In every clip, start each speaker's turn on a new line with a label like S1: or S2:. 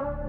S1: you.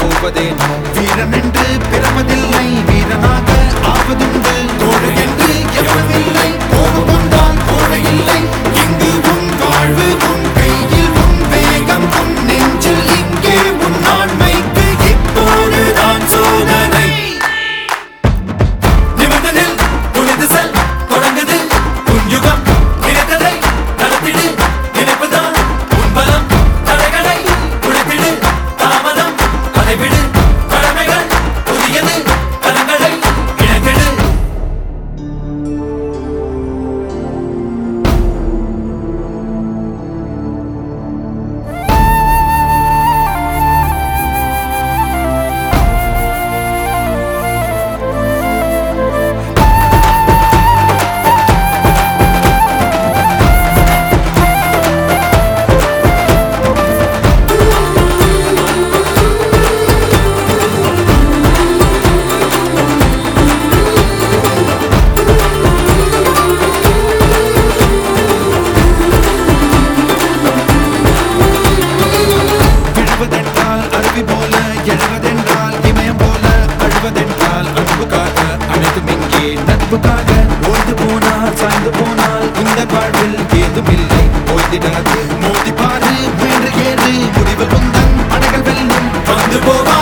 S1: போவதே வீரன் என்று பிறமதில்லை அன்புக்காக ஓய்ந்து போனால் சாய்ந்து போனால் இந்த வாழ்வில் ஏதுமில்லை ஓய்ந்திடாது மோதி பாரு முயன்று ஏறு முடிவில் முந்தன் அடைகள் வெல்லும் வந்து போவா.